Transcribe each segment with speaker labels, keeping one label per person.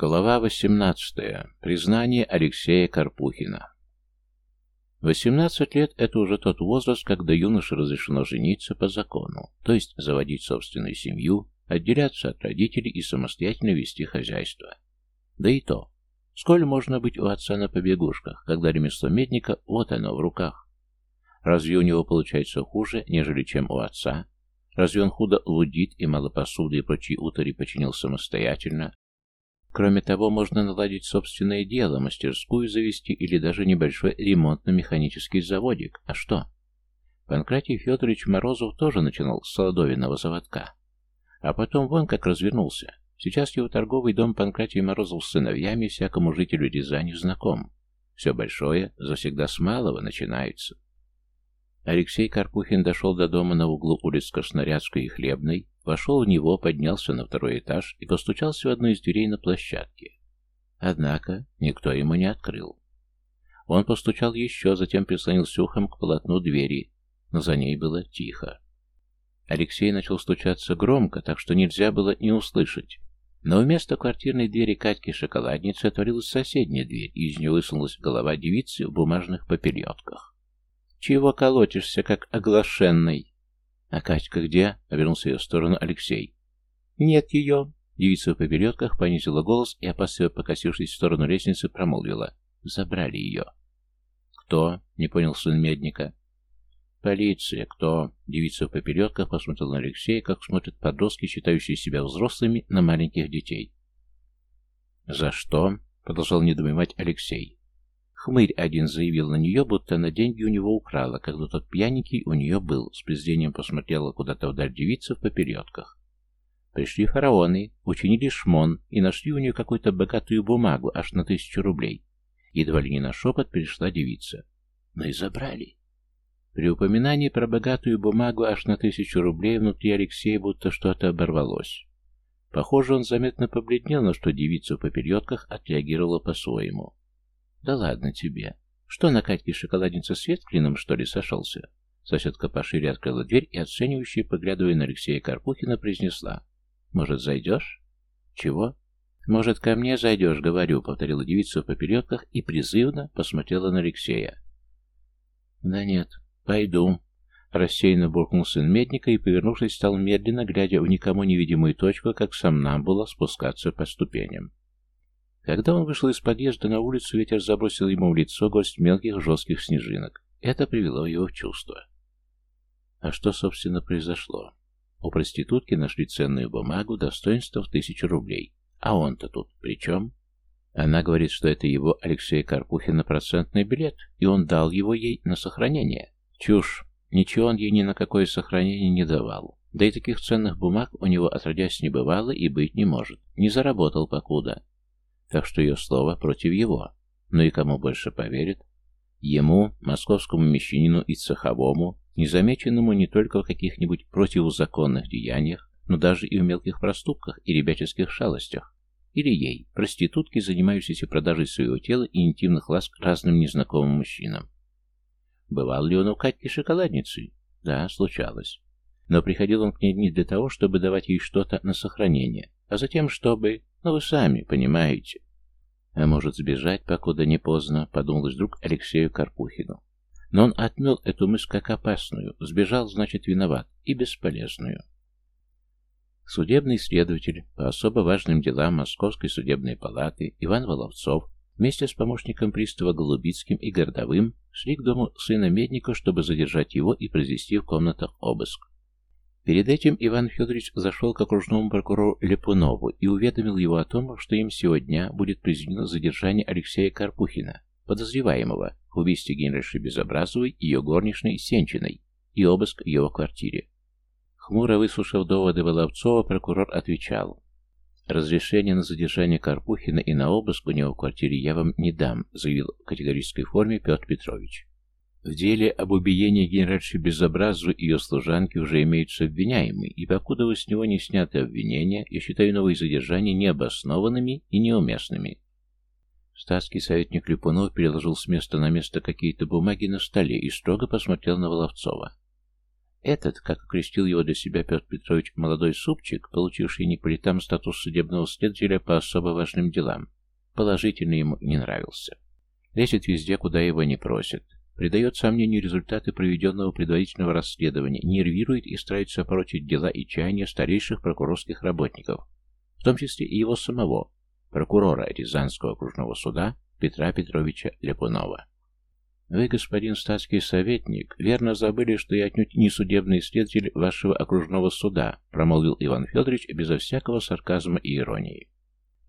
Speaker 1: Глава 18. Признание Алексея Карпухина. 18 лет – это уже тот возраст, когда юноше разрешено жениться по закону, то есть заводить собственную семью, отделяться от родителей и самостоятельно вести хозяйство. Да и то, сколь можно быть у отца на побегушках, когда ремесло медника вот оно в руках. Разве у него получается хуже, нежели чем у отца? Разве он худо лудит и мало посуды и прочие утари починил самостоятельно, Кроме того, можно наладить собственное дело, мастерскую завести или даже небольшой ремонтно-механический заводик. А что? Панкратий Федорович Морозов тоже начинал с солодовиного заводка. А потом вон как развернулся. Сейчас его торговый дом Панкратий Морозов с сыновьями всякому жителю Рязани знаком. Все большое завсегда с малого начинается. Алексей Карпухин дошел до дома на углу улиц Краснорядской и Хлебной, Вошел в него, поднялся на второй этаж и постучался в одну из дверей на площадке. Однако никто ему не открыл. Он постучал еще, затем прислонился ухом к полотну двери, но за ней было тихо. Алексей начал стучаться громко, так что нельзя было не услышать. Но вместо квартирной двери Катьки-шоколадницы отворилась соседняя дверь, и из нее высунулась голова девицы в бумажных попельотках. «Чего колотишься, как оглашенный?» «А Катька где?» — обернулся ее в сторону Алексей. «Нет ее!» Девица в поберетках понизила голос и, опасливо покосившись в сторону лестницы, промолвила. «Забрали ее». «Кто?» — не понял сын Медника. «Полиция. Кто?» Девица в попередках посмотрела на Алексея, как смотрят подростки, считающие себя взрослыми, на маленьких детей. «За что?» — продолжал недоумевать Алексей. Хмырь один заявил на нее, будто она деньги у него украла, когда тот пьяненький у нее был. С презрением посмотрела куда-то вдаль девица в попередках. Пришли фараоны, учинили шмон и нашли у нее какую-то богатую бумагу, аж на тысячу рублей. Едва ли не на шепот перешла девица. Но и забрали. При упоминании про богатую бумагу аж на тысячу рублей внутри Алексея будто что-то оборвалось. Похоже, он заметно побледнел, но что девица в попередках отреагировала по-своему. «Да ладно тебе. Что, на Катьке шоколадница свет клином, что ли, сошелся?» Соседка пошире открыла дверь и, оценивающая, поглядывая на Алексея Карпухина, произнесла. «Может, зайдешь?» «Чего?» «Может, ко мне зайдешь, говорю», — повторила девица в попередках и призывно посмотрела на Алексея. «Да нет, пойду», — рассеянно буркнул сын Медника и, повернувшись, стал медленно, глядя в никому невидимую точку, как сам нам было спускаться по ступеням. Когда он вышел из подъезда на улицу, ветер забросил ему в лицо горсть мелких жестких снежинок. Это привело его в чувство. А что, собственно, произошло? У проститутки нашли ценную бумагу достоинством в тысячу рублей. А он-то тут при чем? Она говорит, что это его Алексея Карпухина процентный билет, и он дал его ей на сохранение. Чушь. Ничего он ей ни на какое сохранение не давал. Да и таких ценных бумаг у него отродясь не бывало и быть не может. Не заработал покуда так что ее слово против его. Ну и кому больше поверит? Ему, московскому мещанину и цеховому, незамеченному не только в каких-нибудь противозаконных деяниях, но даже и в мелких проступках и ребяческих шалостях. Или ей, проститутке, занимающейся продажей своего тела и интимных ласк разным незнакомым мужчинам. Бывал ли он у Катьки шоколадницы? Да, случалось. Но приходил он к ней не для того, чтобы давать ей что-то на сохранение, а затем, чтобы... Ну, вы сами понимаете. А может сбежать, покуда не поздно, подумалось вдруг Алексею Карпухину. Но он отмел эту мысль как опасную. Сбежал, значит, виноват. И бесполезную. Судебный следователь по особо важным делам Московской судебной палаты Иван Воловцов вместе с помощником пристава Голубицким и Гордовым шли к дому сына Медника, чтобы задержать его и произвести в комнатах обыск. Перед этим Иван Федорович зашел к окружному прокурору Лепунову и уведомил его о том, что им сегодня будет произведено задержание Алексея Карпухина, подозреваемого в убийстве генеральши Безобразовой и ее горничной Сенчиной, и обыск в его квартире. Хмуро выслушав доводы Воловцова, прокурор отвечал. «Разрешение на задержание Карпухина и на обыск у него в квартире я вам не дам», заявил в категорической форме Петр Петрович. В деле об убиении генеральши Безобразу и ее служанки уже имеются обвиняемые, и покуда вы с него не сняты обвинения, я считаю новые задержания необоснованными и неуместными. Статский советник Люпунов переложил с места на место какие-то бумаги на столе и строго посмотрел на Воловцова. Этот, как окрестил его для себя Петр Петрович, молодой супчик, получивший не по летам статус судебного следователя по особо важным делам, положительно ему не нравился. Лезет везде, куда его не просят. Придает сомнению результаты проведенного предварительного расследования, нервирует и старается опорочить дела и чаяния старейших прокурорских работников, в том числе и его самого, прокурора Рязанского окружного суда Петра Петровича Лепунова. Вы, господин статский советник, верно забыли, что я отнюдь не судебный следователь вашего окружного суда, промолвил Иван Федорович безо всякого сарказма и иронии.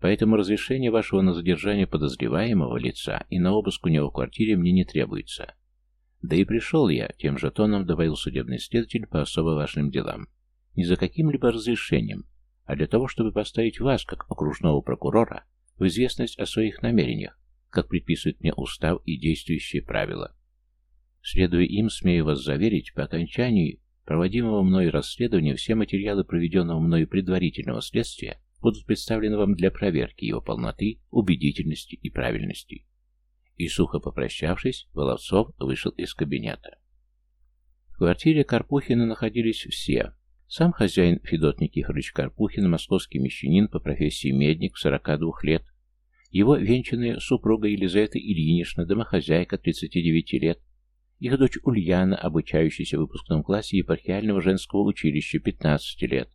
Speaker 1: Поэтому разрешение вашего на задержание подозреваемого лица и на обыск у него в квартире мне не требуется. Да и пришел я, тем же тоном добавил судебный следователь по особо важным делам. Не за каким-либо разрешением, а для того, чтобы поставить вас, как окружного прокурора, в известность о своих намерениях, как предписывает мне устав и действующие правила. Следуя им, смею вас заверить, по окончании проводимого мной расследования все материалы проведенного мною предварительного следствия будут представлены вам для проверки его полноты, убедительности и правильности. И сухо попрощавшись, Воловцов вышел из кабинета. В квартире Карпухина находились все. Сам хозяин Федот Никифорович Карпухин, московский мещанин по профессии медник, 42 лет, его венчанная супруга Елизавета Ильинична, домохозяйка, 39 лет, их дочь Ульяна, обучающаяся в выпускном классе епархиального женского училища, 15 лет,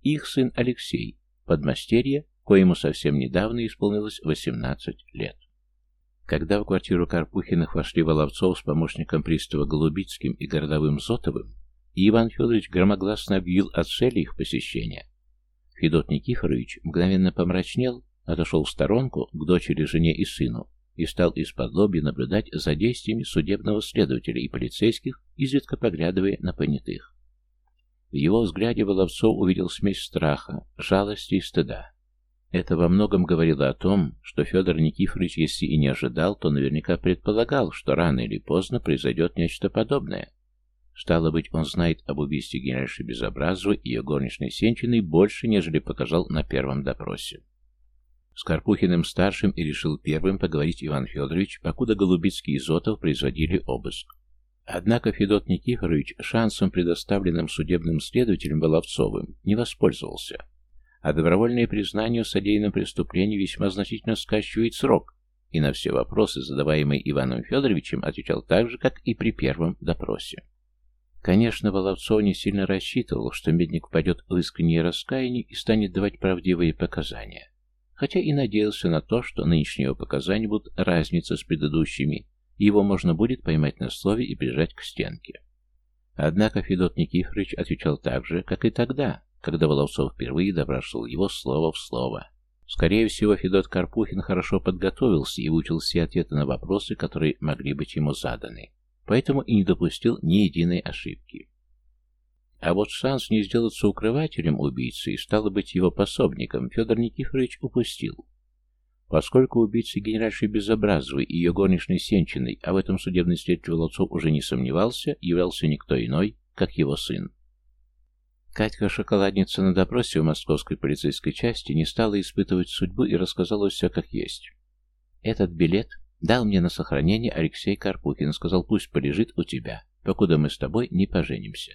Speaker 1: их сын Алексей, подмастерье, коему совсем недавно исполнилось 18 лет. Когда в квартиру Карпухиных вошли Воловцов с помощником пристава Голубицким и городовым Зотовым, и Иван Федорович громогласно объявил о цели их посещения, Федот Никифорович мгновенно помрачнел отошел в сторонку к дочери, жене и сыну и стал из-под лобья наблюдать за действиями судебного следователя и полицейских, изредка поглядывая на понятых. В его взгляде Воловцов увидел смесь страха, жалости и стыда. Это во многом говорило о том, что Федор Никифорович, если и не ожидал, то наверняка предполагал, что рано или поздно произойдет нечто подобное. Стало быть, он знает об убийстве генеральши Безобразовой и ее горничной Сенчиной больше, нежели показал на первом допросе. С Карпухиным-старшим и решил первым поговорить Иван Федорович, покуда Голубицкий и Зотов производили обыск. Однако Федот Никифорович шансом, предоставленным судебным следователем Воловцовым, не воспользовался. А добровольное признание в содеянном преступлении весьма значительно скачивает срок, и на все вопросы, задаваемые Иваном Федоровичем, отвечал так же, как и при первом допросе. Конечно, Воловцов не сильно рассчитывал, что Медник пойдет в искреннее раскаяние и станет давать правдивые показания хотя и надеялся на то, что нынешние его показания будут разница с предыдущими, его можно будет поймать на слове и прижать к стенке. Однако Федот Никифорович отвечал так же, как и тогда, когда Воловцов впервые допрашивал его слово в слово. Скорее всего, Федот Карпухин хорошо подготовился и выучил все ответы на вопросы, которые могли быть ему заданы, поэтому и не допустил ни единой ошибки. А вот шанс не сделаться укрывателем убийцы и стало быть его пособником Федор Никифорович упустил. Поскольку убийцы генеральши Безобразовой и ее горничной Сенчиной, а в этом судебный следователь Володцов уже не сомневался, являлся никто иной, как его сын. Катька-шоколадница на допросе в московской полицейской части не стала испытывать судьбу и рассказала все как есть. «Этот билет дал мне на сохранение Алексей Карпухин, сказал, пусть полежит у тебя, покуда мы с тобой не поженимся».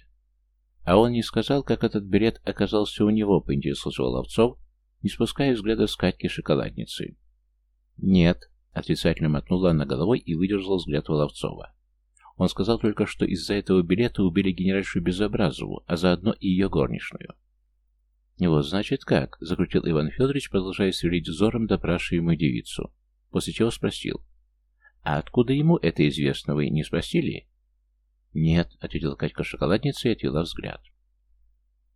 Speaker 1: А он не сказал, как этот билет оказался у него, поинтересовался Ловцов, не спуская взгляда с Катьки-шоколадницы. «Нет», — отрицательно мотнула она головой и выдержала взгляд Воловцова. Он сказал только, что из-за этого билета убили генеральшу Безобразову, а заодно и ее горничную. «Вот, значит, как?» — закрутил Иван Федорович, продолжая сверлить взором допрашиваемую девицу, после чего спросил. «А откуда ему это известно, вы не спросили?» «Нет», — ответила Катька-шоколадница и отвела взгляд.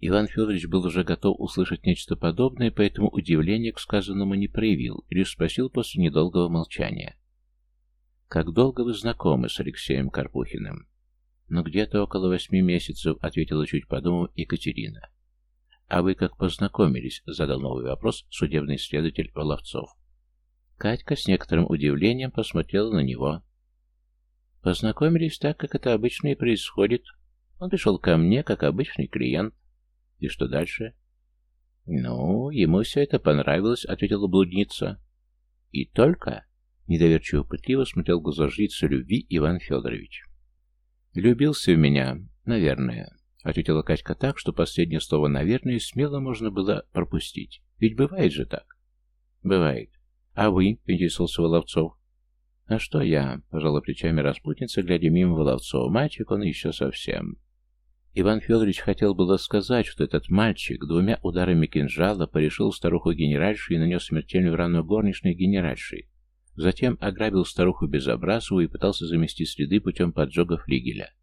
Speaker 1: Иван Федорович был уже готов услышать нечто подобное, поэтому удивления к сказанному не проявил, лишь спросил после недолгого молчания. «Как долго вы знакомы с Алексеем Карпухиным?» «Ну, где-то около восьми месяцев», — ответила чуть подумав Екатерина. «А вы как познакомились?» — задал новый вопрос судебный следователь Воловцов. Катька с некоторым удивлением посмотрела на него. Познакомились так, как это обычно и происходит. Он пришел ко мне, как обычный клиент. И что дальше? Ну, ему все это понравилось, ответила блудница. И только... Недоверчиво пытливо смотрел в глаза жрицы любви Иван Федорович. Любился в меня, наверное. — ответила Катька так, что последнее слово, наверное, смело можно было пропустить. «Ведь бывает же так». «Бывает. А вы?» — интересовался Воловцов. «А что я?» — пожала плечами распутница, глядя мимо Воловцова. «Мальчик он еще совсем». Иван Федорович хотел было сказать, что этот мальчик двумя ударами кинжала порешил старуху генеральшу и нанес смертельную рану горничной генеральши. Затем ограбил старуху Безобразову и пытался замести следы путем поджога флигеля.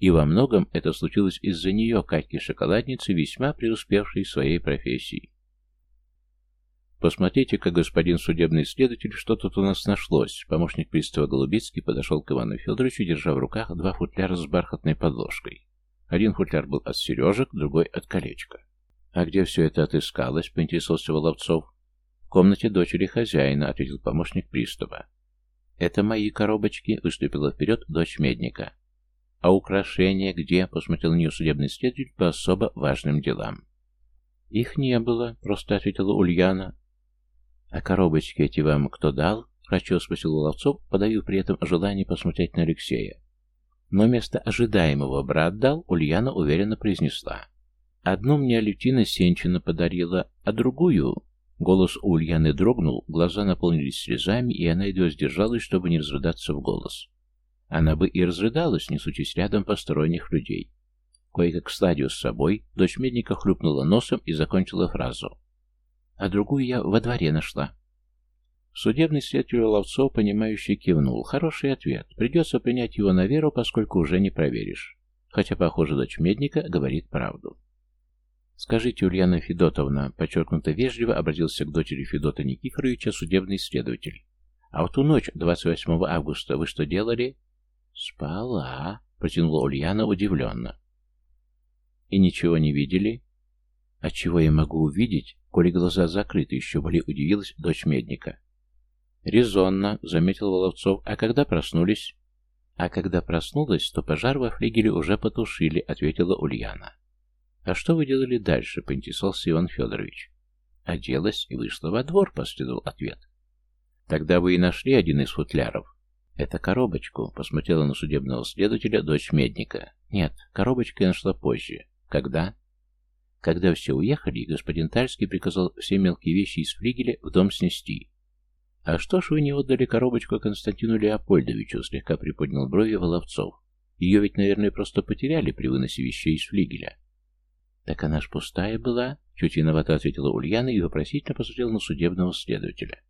Speaker 1: И во многом это случилось из-за нее, Катьки-шоколадницы, весьма преуспевшей в своей профессии. «Посмотрите-ка, господин судебный следователь, что тут у нас нашлось». Помощник пристава Голубицкий подошел к Ивану Федоровичу, держа в руках два футляра с бархатной подложкой. Один футляр был от сережек, другой от колечка. «А где все это отыскалось?» — поинтересовался Воловцов. «В комнате дочери хозяина», — ответил помощник пристава. «Это мои коробочки», — выступила вперед дочь Медника. «А украшения где?» — посмотрел на нее судебный следователь по особо важным делам. «Их не было», — просто ответила Ульяна. «А коробочки эти вам кто дал?» — врачо спросил Ловцов, подавив при этом желание посмотреть на Алексея. Но вместо ожидаемого брат дал, Ульяна уверенно произнесла. «Одну мне Алютина Сенчина подарила, а другую...» Голос у Ульяны дрогнул, глаза наполнились слезами, и она едва сдержалась, чтобы не разрыдаться в голос. Она бы и разрыдалась, не сучись рядом посторонних людей. Кое-как стадию с собой, дочь медника хлюпнула носом и закончила фразу а другую я во дворе нашла. Судебный следователь Ловцов, понимающий, кивнул. Хороший ответ. Придется принять его на веру, поскольку уже не проверишь. Хотя, похоже, дочь Медника говорит правду. «Скажите, Ульяна Федотовна», — подчеркнуто вежливо обратился к дочери Федота Никифоровича судебный следователь. «А в ту ночь, 28 августа, вы что делали?» «Спала», — протянула Ульяна удивленно. «И ничего не видели?» «А чего я могу увидеть, коли глаза закрыты, еще более удивилась дочь Медника. «Резонно», — заметил Воловцов. «А когда проснулись?» «А когда проснулась, то пожар во флигеле уже потушили», — ответила Ульяна. «А что вы делали дальше?» — поинтересовался Иван Федорович. «Оделась и вышла во двор», — последовал ответ. «Тогда вы и нашли один из футляров». «Это коробочку», — посмотрела на судебного следователя дочь Медника. «Нет, коробочку я нашла позже. Когда?» Когда все уехали, господин Тальский приказал все мелкие вещи из флигеля в дом снести. «А что ж вы не отдали коробочку Константину Леопольдовичу?» — слегка приподнял брови Воловцов. «Ее ведь, наверное, просто потеряли при выносе вещей из флигеля». «Так она ж пустая была?» — чуть виновато ответила Ульяна и вопросительно посмотрела на судебного следователя.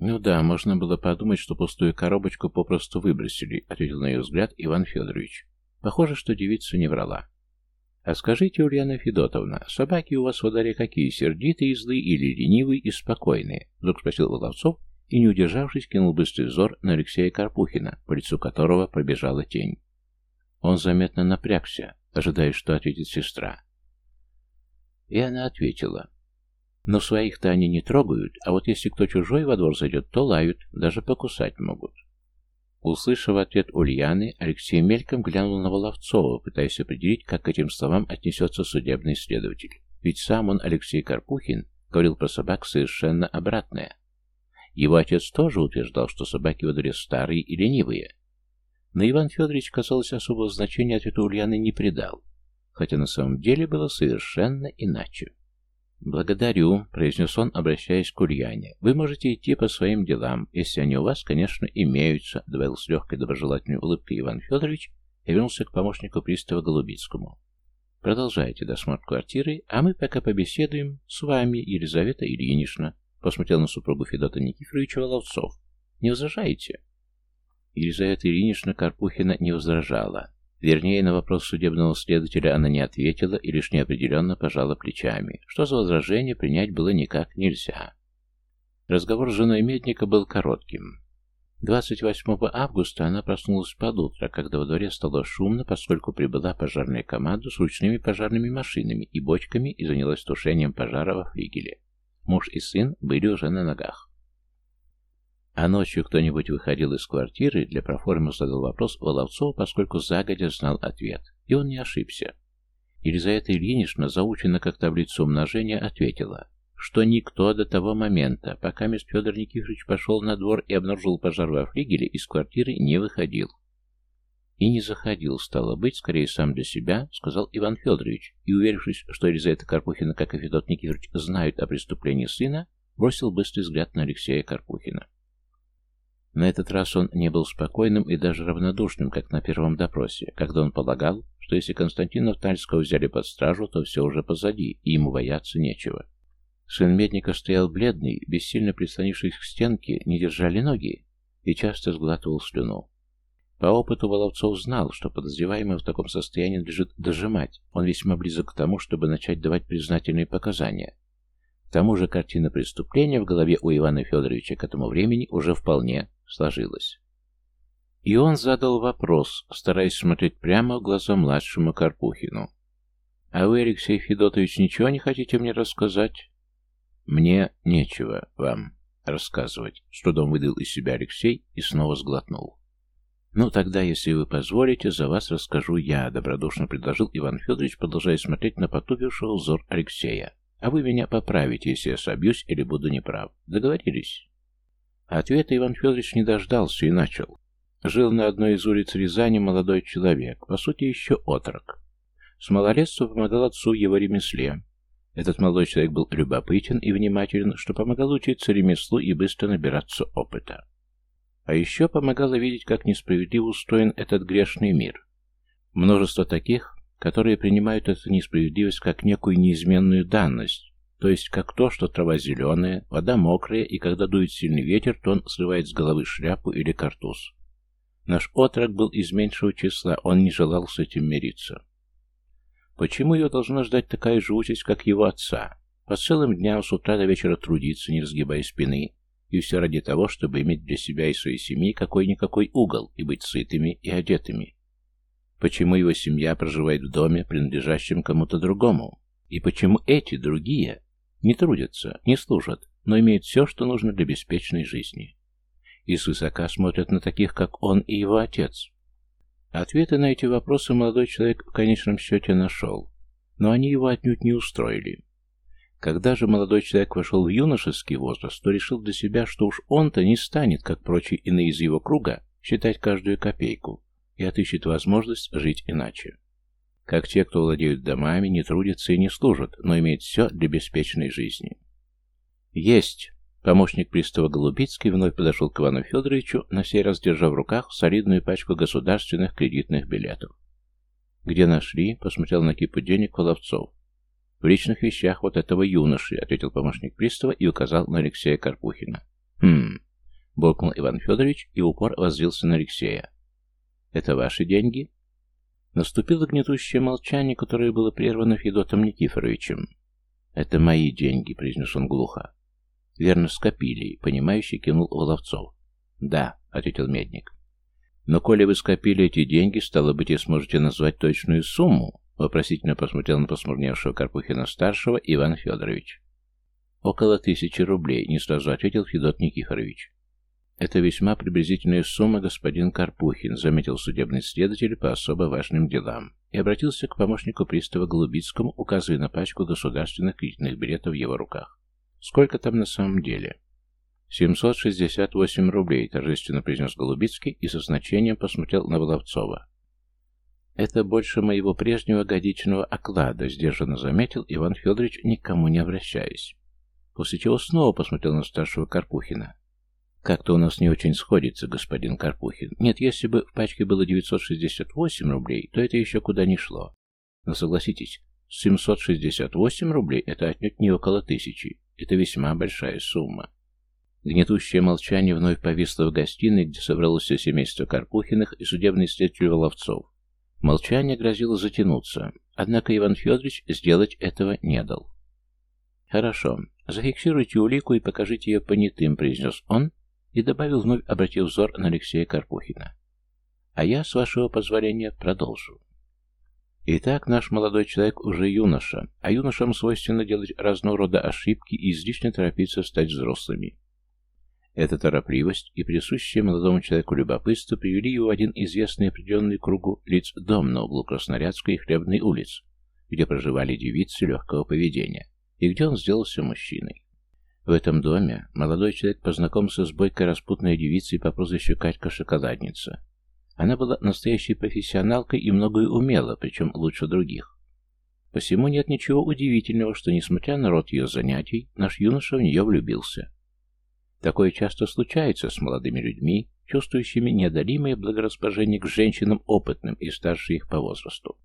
Speaker 1: «Ну да, можно было подумать, что пустую коробочку попросту выбросили», — ответил на ее взгляд Иван Федорович. «Похоже, что девица не врала». «А скажите, Ульяна Федотовна, собаки у вас во дворе какие, сердитые, злые или ленивые и спокойные?» Вдруг спросил Воловцов и, не удержавшись, кинул быстрый взор на Алексея Карпухина, по лицу которого пробежала тень. Он заметно напрягся, ожидая, что ответит сестра. И она ответила. «Но своих-то они не трогают, а вот если кто чужой во двор зайдет, то лают, даже покусать могут». Услышав ответ Ульяны, Алексей мельком глянул на Воловцова, пытаясь определить, как к этим словам отнесется судебный следователь. Ведь сам он, Алексей Карпухин, говорил про собак совершенно обратное. Его отец тоже утверждал, что собаки во дворе старые и ленивые. Но Иван Федорович, казалось, особого значения ответу Ульяны не придал, хотя на самом деле было совершенно иначе. «Благодарю», — произнес он, обращаясь к Ульяне. «Вы можете идти по своим делам, если они у вас, конечно, имеются», — добавил с легкой доброжелательной улыбкой Иван Федорович и вернулся к помощнику пристава Голубицкому. «Продолжайте досмотр квартиры, а мы пока побеседуем с вами, Елизавета Ильинична», — посмотрел на супругу Федота Никифоровича Воловцов. «Не возражаете?» Елизавета Ильинична Карпухина не возражала. Вернее, на вопрос судебного следователя она не ответила и лишь неопределенно пожала плечами. Что за возражение принять было никак нельзя. Разговор с женой Медника был коротким. 28 августа она проснулась под утро, когда во дворе стало шумно, поскольку прибыла пожарная команда с ручными пожарными машинами и бочками и занялась тушением пожара во флигеле. Муж и сын были уже на ногах. А ночью кто-нибудь выходил из квартиры, для проформы задал вопрос Воловцову, поскольку загодя знал ответ. И он не ошибся. Елизавета Ильинична, заучена как таблицу умножения, ответила, что никто до того момента, пока мест Федор Никифорович пошел на двор и обнаружил пожар во флигеле, из квартиры не выходил. И не заходил, стало быть, скорее сам для себя, сказал Иван Федорович, и, уверившись, что Елизавета Карпухина, как и Федот Никифорович, знают о преступлении сына, бросил быстрый взгляд на Алексея Карпухина. На этот раз он не был спокойным и даже равнодушным, как на первом допросе, когда он полагал, что если Константина Тальского взяли под стражу, то все уже позади, и ему бояться нечего. Сын Медника стоял бледный, бессильно прислонившись к стенке, не держали ноги, и часто сглатывал слюну. По опыту Воловцов знал, что подозреваемый в таком состоянии лежит дожимать, он весьма близок к тому, чтобы начать давать признательные показания. К тому же картина преступления в голове у Ивана Федоровича к этому времени уже вполне сложилась. И он задал вопрос, стараясь смотреть прямо в глаза младшему Карпухину. «А вы, Алексей Федотович, ничего не хотите мне рассказать?» «Мне нечего вам рассказывать», — с трудом выдал из себя Алексей и снова сглотнул. «Ну, тогда, если вы позволите, за вас расскажу я», — добродушно предложил Иван Федорович, продолжая смотреть на потупившего взор Алексея. «А вы меня поправите, если я собьюсь или буду неправ. Договорились?» Ответа Иван Федорович не дождался и начал. Жил на одной из улиц Рязани молодой человек, по сути еще отрок. С малолетства помогал отцу его ремесле. Этот молодой человек был любопытен и внимателен, что помогал учиться ремеслу и быстро набираться опыта. А еще помогало видеть, как несправедливо устроен этот грешный мир. Множество таких, которые принимают эту несправедливость как некую неизменную данность, то есть как то, что трава зеленая, вода мокрая, и когда дует сильный ветер, то он срывает с головы шляпу или картуз. Наш отрок был из меньшего числа, он не желал с этим мириться. Почему ее должна ждать такая же участь, как его отца? По целым дням с утра до вечера трудиться, не разгибая спины, и все ради того, чтобы иметь для себя и своей семьи какой-никакой угол и быть сытыми и одетыми. Почему его семья проживает в доме, принадлежащем кому-то другому? И почему эти другие не трудятся, не служат, но имеют все, что нужно для беспечной жизни? И свысока смотрят на таких, как он и его отец. Ответы на эти вопросы молодой человек в конечном счете нашел, но они его отнюдь не устроили. Когда же молодой человек вошел в юношеский возраст, то решил для себя, что уж он-то не станет, как прочие иные из его круга, считать каждую копейку и отыщет возможность жить иначе. Как те, кто владеют домами, не трудятся и не служат, но имеют все для беспечной жизни. Есть! Помощник пристава Голубицкий вновь подошел к Ивану Федоровичу, на сей раз держа в руках солидную пачку государственных кредитных билетов. «Где нашли?» — посмотрел на кипу денег Воловцов. «В личных вещах вот этого юноши», — ответил помощник пристава и указал на Алексея Карпухина. «Хм...» — буркнул Иван Федорович и в упор воззрился на Алексея. «Это ваши деньги?» Наступило гнетущее молчание, которое было прервано Федотом Никифоровичем. «Это мои деньги», — произнес он глухо. «Верно, скопили», — понимающий кивнул Воловцов. «Да», — ответил Медник. «Но коли вы скопили эти деньги, стало быть, и сможете назвать точную сумму?» Вопросительно посмотрел на посмурневшего Карпухина-старшего Иван Федорович. «Около тысячи рублей», — не сразу ответил Федот Никифорович. «Это весьма приблизительная сумма, господин Карпухин», — заметил судебный следователь по особо важным делам и обратился к помощнику пристава Голубицкому, указывая на пачку государственных кредитных билетов в его руках. «Сколько там на самом деле?» «768 рублей», — торжественно произнес Голубицкий и со значением посмотрел на Воловцова. «Это больше моего прежнего годичного оклада», — сдержанно заметил Иван Федорович, никому не обращаясь. После чего снова посмотрел на старшего Карпухина. «Как-то у нас не очень сходится, господин Карпухин. Нет, если бы в пачке было 968 рублей, то это еще куда ни шло. Но согласитесь, 768 рублей — это отнюдь не около тысячи. Это весьма большая сумма». Гнетущее молчание вновь повисло в гостиной, где собралось все семейство Карпухиных и судебный следователь Воловцов. Молчание грозило затянуться, однако Иван Федорович сделать этого не дал. «Хорошо, зафиксируйте улику и покажите ее понятым», — произнес он и добавил, вновь обратив взор на Алексея Карпухина. «А я, с вашего позволения, продолжу». Итак, наш молодой человек уже юноша, а юношам свойственно делать разного рода ошибки и излишне торопиться стать взрослыми. Эта торопливость и присущее молодому человеку любопытство привели его в один известный определенный кругу лиц дом на углу Краснорядской и Хлебной улиц, где проживали девицы легкого поведения, и где он сделался мужчиной. В этом доме молодой человек познакомился с бойкой распутной девицей по прозвищу Катька Шоколадница. Она была настоящей профессионалкой и многое умела, причем лучше других. Посему нет ничего удивительного, что, несмотря на род ее занятий, наш юноша в нее влюбился. Такое часто случается с молодыми людьми, чувствующими неодолимое благорасположение к женщинам опытным и старше их по возрасту.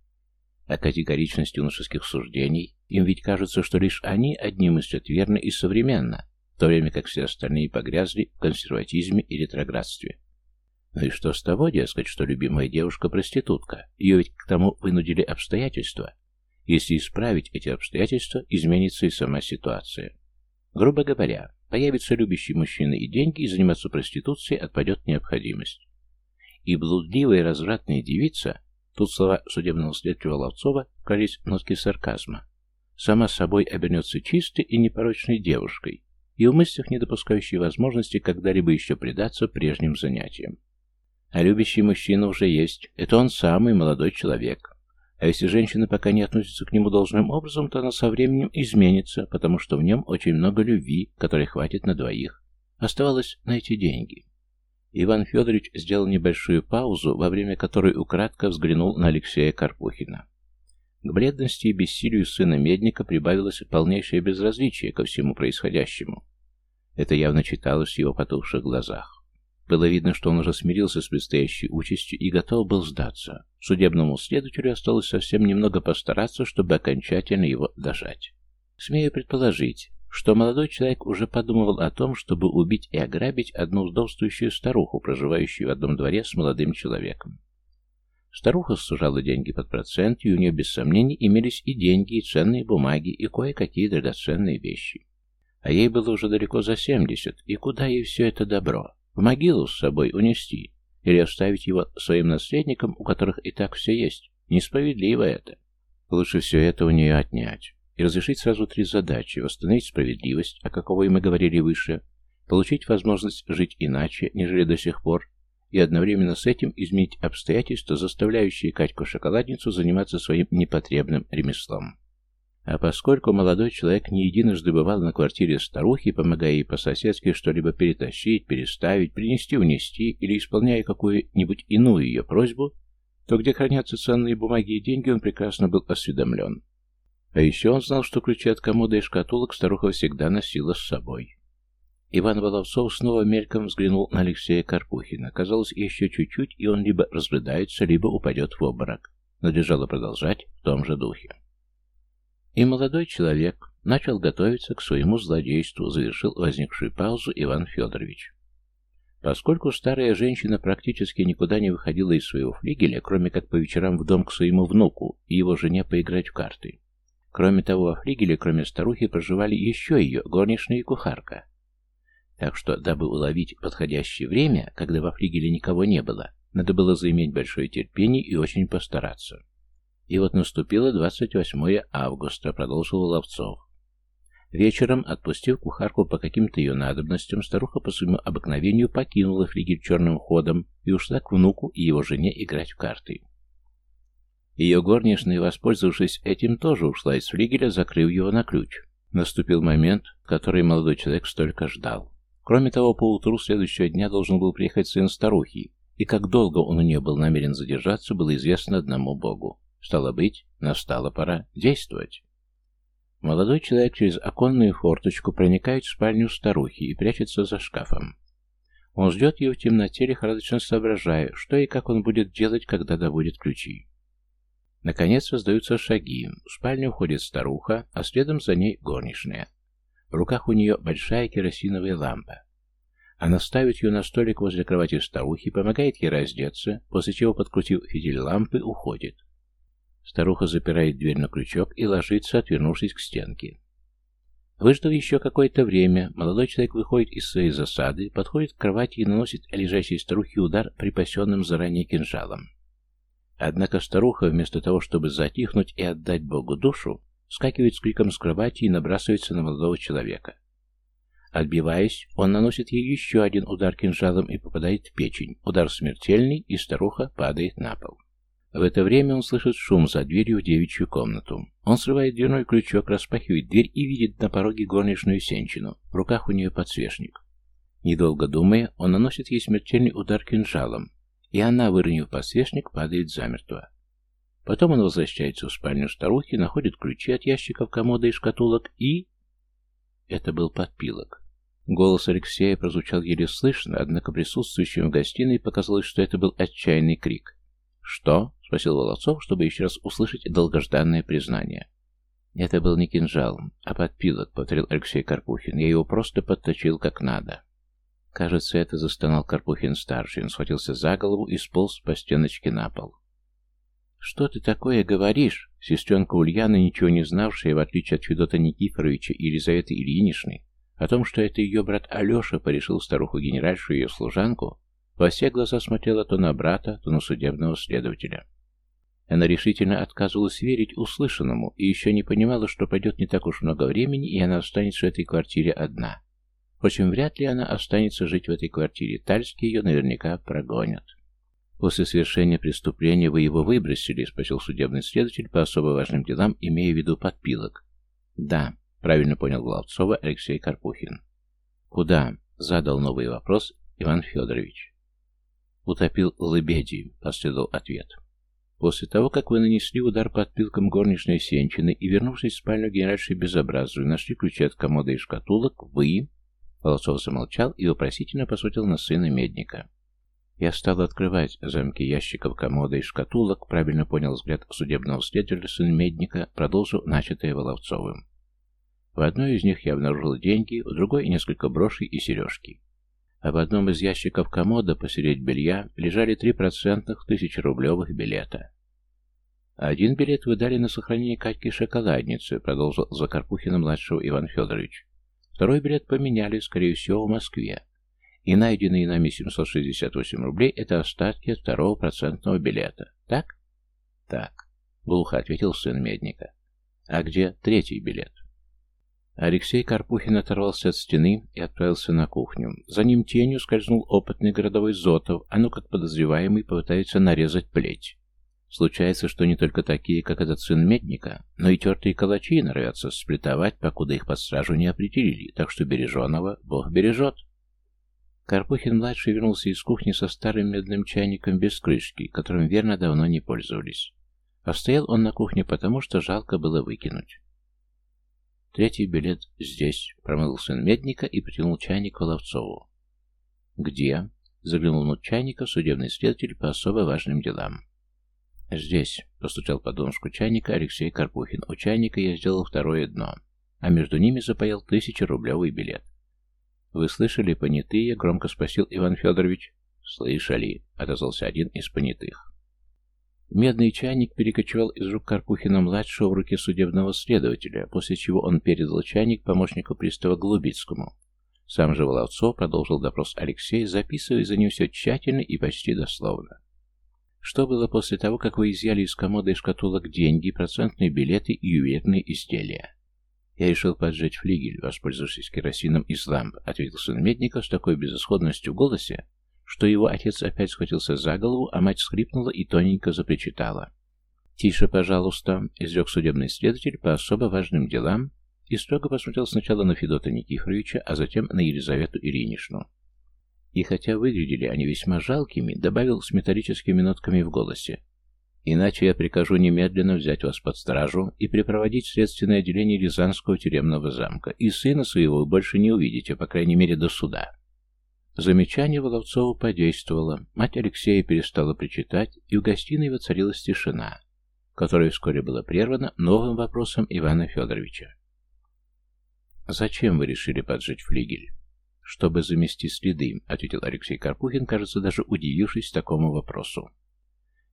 Speaker 1: А категоричность юношеских суждений, им ведь кажется, что лишь они одни мыслят верно и современно, в то время как все остальные погрязли в консерватизме и ретроградстве. Ну и что с того, дескать, что любимая девушка проститутка? Ее ведь к тому вынудили обстоятельства. Если исправить эти обстоятельства, изменится и сама ситуация. Грубо говоря, появится любящий мужчина и деньги, и заниматься проституцией отпадет необходимость. И блудливая развратная девица, тут слова судебного следствия Ловцова вкрались нотки сарказма, сама собой обернется чистой и непорочной девушкой, и в мыслях не допускающей возможности когда-либо еще предаться прежним занятиям. А любящий мужчина уже есть, это он самый молодой человек, а если женщина пока не относится к нему должным образом, то она со временем изменится, потому что в нем очень много любви, которой хватит на двоих. Оставалось найти деньги. Иван Федорович сделал небольшую паузу, во время которой украдко взглянул на Алексея Карпухина. К бледности и бессилию сына Медника прибавилось полнейшее безразличие ко всему происходящему. Это явно читалось в его потухших глазах. Было видно, что он уже смирился с предстоящей участью и готов был сдаться. Судебному следователю осталось совсем немного постараться, чтобы окончательно его дожать. Смею предположить, что молодой человек уже подумывал о том, чтобы убить и ограбить одну вдовствующую старуху, проживающую в одном дворе с молодым человеком. Старуха сужала деньги под процент, и у нее, без сомнений, имелись и деньги, и ценные бумаги, и кое-какие драгоценные вещи. А ей было уже далеко за семьдесят, и куда ей все это добро? В могилу с собой унести или оставить его своим наследникам, у которых и так все есть. Несправедливо это. Лучше все это у нее отнять. И разрешить сразу три задачи. Восстановить справедливость, о каковой мы говорили выше, получить возможность жить иначе, нежели до сих пор, и одновременно с этим изменить обстоятельства, заставляющие Катьку-шоколадницу заниматься своим непотребным ремеслом. А поскольку молодой человек не единожды бывал на квартире старухи, помогая ей по-соседски что-либо перетащить, переставить, принести, унести или исполняя какую-нибудь иную ее просьбу, то где хранятся ценные бумаги и деньги, он прекрасно был осведомлен. А еще он знал, что ключи от комода и шкатулок старуха всегда носила с собой. Иван Воловцов снова мельком взглянул на Алексея Карпухина. Казалось, еще чуть-чуть, и он либо разрыдается, либо упадет в обморок. Надлежало продолжать в том же духе. И молодой человек начал готовиться к своему злодейству, завершил возникшую паузу Иван Федорович. Поскольку старая женщина практически никуда не выходила из своего флигеля, кроме как по вечерам в дом к своему внуку и его жене поиграть в карты. Кроме того, во флигеле, кроме старухи, проживали еще ее горничная и кухарка. Так что, дабы уловить подходящее время, когда во флигеле никого не было, надо было заиметь большое терпение и очень постараться. И вот наступило 28 августа, продолжил Ловцов. Вечером, отпустив кухарку по каким-то ее надобностям, старуха по своему обыкновению покинула флигель черным ходом и ушла к внуку и его жене играть в карты. Ее горничная, воспользовавшись этим, тоже ушла из флигеля, закрыв его на ключ. Наступил момент, который молодой человек столько ждал. Кроме того, по утру следующего дня должен был приехать сын старухи, и как долго он у нее был намерен задержаться, было известно одному богу. Стало быть, настала пора действовать. Молодой человек через оконную форточку проникает в спальню старухи и прячется за шкафом. Он ждет ее в темноте, лихорадочно соображая, что и как он будет делать, когда добудет ключи. Наконец раздаются шаги. В спальню входит старуха, а следом за ней горничная. В руках у нее большая керосиновая лампа. Она ставит ее на столик возле кровати старухи, помогает ей раздеться, после чего, подкрутив фитиль лампы, уходит. Старуха запирает дверь на крючок и ложится, отвернувшись к стенке. Выждав еще какое-то время, молодой человек выходит из своей засады, подходит к кровати и наносит лежащей старухе удар припасенным заранее кинжалом. Однако старуха, вместо того, чтобы затихнуть и отдать Богу душу, скакивает с криком с кровати и набрасывается на молодого человека. Отбиваясь, он наносит ей еще один удар кинжалом и попадает в печень. Удар смертельный, и старуха падает на пол. В это время он слышит шум за дверью в девичью комнату. Он срывает дверной крючок, распахивает дверь и видит на пороге горничную сенчину. В руках у нее подсвечник. Недолго думая, он наносит ей смертельный удар кинжалом, и она, выронив подсвечник, падает замертво. Потом он возвращается в спальню старухи, находит ключи от ящиков комода и шкатулок и... Это был подпилок. Голос Алексея прозвучал еле слышно, однако присутствующим в гостиной показалось, что это был отчаянный крик. «Что?» — спросил Володцов, чтобы еще раз услышать долгожданное признание. «Это был не кинжал, а подпилок», — повторил Алексей Карпухин. «Я его просто подточил как надо». Кажется, это застонал Карпухин-старший. Он схватился за голову и сполз по стеночке на пол. «Что ты такое говоришь?» Сестренка Ульяна, ничего не знавшая, в отличие от Федота Никифоровича и Елизаветы Ильиничны, о том, что это ее брат Алеша порешил старуху-генеральшу и ее служанку, во все глаза смотрела то на брата, то на судебного следователя. Она решительно отказывалась верить услышанному и еще не понимала, что пройдет не так уж много времени, и она останется в этой квартире одна. Впрочем, вряд ли она останется жить в этой квартире. Тальские ее наверняка прогонят. «После совершения преступления вы его выбросили?» — спросил судебный следователь по особо важным делам, имея в виду подпилок. «Да», — правильно понял Главцова Алексей Карпухин. «Куда?» — задал новый вопрос Иван Федорович. «Утопил лебеди», — последовал ответ. «После того, как вы нанесли удар подпилком горничной Сенчины и, вернувшись в спальню генеральшей Безобразовой, нашли ключи от комода и шкатулок, вы...» Волосов замолчал и вопросительно посмотрел на сына Медника. Я стал открывать замки ящиков комода и шкатулок, правильно понял взгляд судебного следователя сын Медника, продолжил начатое Воловцовым. В одной из них я обнаружил деньги, в другой — несколько брошей и сережки. А в одном из ящиков комода посередине белья лежали три процентных тысячерублевых билета. «Один билет вы дали на сохранение Катьки шоколадницы», — продолжил за Карпухина-младшего Иван Федорович. «Второй билет поменяли, скорее всего, в Москве и найденные нами 768 рублей – это остатки второго процентного билета. Так? Так, глухо ответил сын Медника. А где третий билет? Алексей Карпухин оторвался от стены и отправился на кухню. За ним тенью скользнул опытный городовой Зотов, а ну как подозреваемый попытается нарезать плеть. Случается, что не только такие, как этот сын Медника, но и тертые калачи норовятся сплетовать, покуда их под стражу не определили, так что береженого Бог бережет. Карпухин-младший вернулся из кухни со старым медным чайником без крышки, которым верно давно не пользовались. А он на кухне потому, что жалко было выкинуть. Третий билет здесь, промыл сын медника и протянул чайник Воловцову. Где? Заглянул внутрь чайника судебный следователь по особо важным делам. «Здесь», — постучал по донышку чайника Алексей Карпухин. «У чайника я сделал второе дно, а между ними запаял тысячерублевый билет. «Вы слышали, понятые?» — громко спросил Иван Федорович. «Слышали», — отозвался один из понятых. Медный чайник перекочевал из рук Карпухина-младшего в руки судебного следователя, после чего он передал чайник помощнику пристава Голубицкому. Сам же Воловцов продолжил допрос Алексея, записывая за ним все тщательно и почти дословно. Что было после того, как вы изъяли из комода и шкатулок деньги, процентные билеты и ювелирные изделия? «Я решил поджечь флигель, воспользовавшись керосином из ламп», — ответил сын Медников с такой безысходностью в голосе, что его отец опять схватился за голову, а мать скрипнула и тоненько запричитала. «Тише, пожалуйста», — изрек судебный следователь по особо важным делам и строго посмотрел сначала на Федота Никифоровича, а затем на Елизавету Ильиничну. И хотя выглядели они весьма жалкими, добавил с металлическими нотками в голосе. Иначе я прикажу немедленно взять вас под стражу и припроводить в следственное отделение Рязанского тюремного замка. И сына своего вы больше не увидите, по крайней мере, до суда. Замечание Воловцову подействовало. Мать Алексея перестала причитать, и в гостиной воцарилась тишина, которая вскоре была прервана новым вопросом Ивана Федоровича. «Зачем вы решили поджечь флигель?» «Чтобы замести следы», — ответил Алексей Карпухин, кажется, даже удивившись такому вопросу.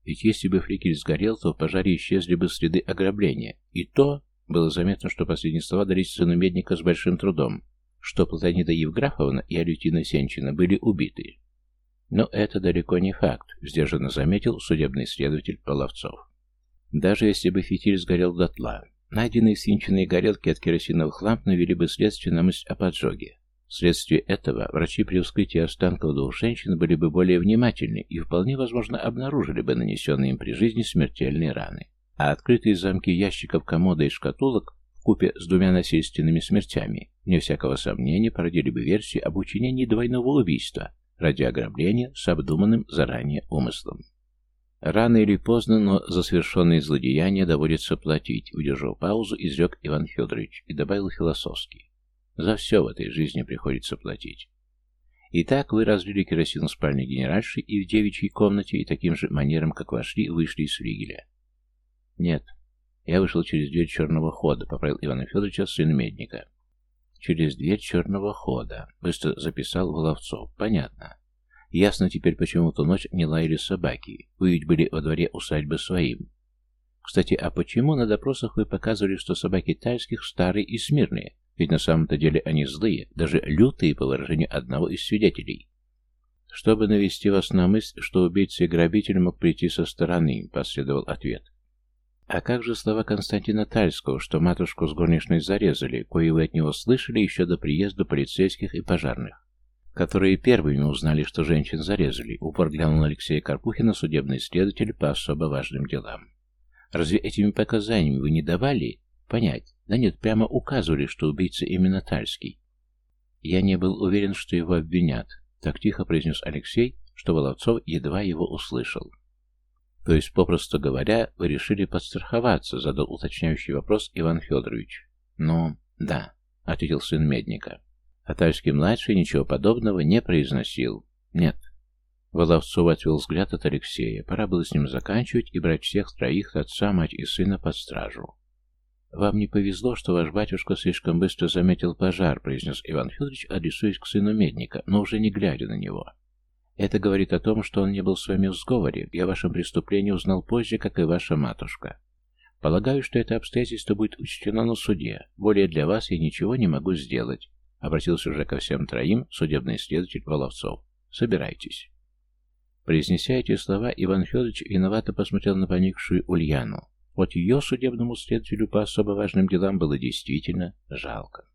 Speaker 1: Ведь если бы фликель сгорел, то в пожаре исчезли бы следы ограбления. И то было заметно, что последние слова дались сыну Медника с большим трудом, что Платонида Евграфовна и Алютина Сенчина были убиты. Но это далеко не факт, сдержанно заметил судебный следователь Половцов. Даже если бы фитиль сгорел дотла, найденные свинченные горелки от керосиновых ламп навели бы следствие на мысль о поджоге. Вследствие этого врачи при вскрытии останков двух женщин были бы более внимательны и вполне возможно обнаружили бы нанесенные им при жизни смертельные раны. А открытые замки ящиков комода и шкатулок купе с двумя насильственными смертями, вне всякого сомнения, породили бы версию об учинении двойного убийства, ради ограбления с обдуманным заранее умыслом. Рано или поздно, но за совершенные злодеяния доводится платить, выдержав паузу, изрек Иван Федорович и добавил философски. За все в этой жизни приходится платить. Итак, вы разлили керосин в спальне генеральши и в девичьей комнате, и таким же манером, как вошли, вышли из флигеля. Нет, я вышел через дверь черного хода, поправил Ивана Федоровича сын Медника. Через дверь черного хода, быстро записал Воловцов. Понятно. Ясно теперь, почему ту ночь не лаяли собаки. Вы ведь были во дворе усадьбы своим. Кстати, а почему на допросах вы показывали, что собаки тайских старые и смирные? Ведь на самом-то деле они злые, даже лютые, по выражению одного из свидетелей. Чтобы навести вас на мысль, что убийца и грабитель мог прийти со стороны, последовал ответ. А как же слова Константина Тальского, что матушку с горничной зарезали, кое вы от него слышали еще до приезда полицейских и пожарных? которые первыми узнали, что женщин зарезали, упор глянул на Алексея Карпухина, судебный следователь по особо важным делам. Разве этими показаниями вы не давали понять? Да нет, прямо указывали, что убийца именно Тальский. Я не был уверен, что его обвинят. Так тихо произнес Алексей, что Воловцов едва его услышал. То есть, попросту говоря, вы решили подстраховаться, задал уточняющий вопрос Иван Федорович. Ну, да, ответил сын Медника. Атальский-младший ничего подобного не произносил. Нет. Воловцов отвел взгляд от Алексея. Пора было с ним заканчивать и брать всех троих, отца, мать и сына, под стражу. «Вам не повезло, что ваш батюшка слишком быстро заметил пожар», произнес Иван Федорович, адресуясь к сыну Медника, но уже не глядя на него. «Это говорит о том, что он не был с вами в сговоре. Я о вашем преступлении узнал позже, как и ваша матушка. Полагаю, что это обстоятельство будет учтено на суде. Более для вас я ничего не могу сделать. Обратился уже ко всем троим судебный следователь Воловцов. «Собирайтесь». Произнеся эти слова, Иван Федорович виновато посмотрел на поникшую Ульяну. Вот ее судебному следователю по особо важным делам было действительно жалко.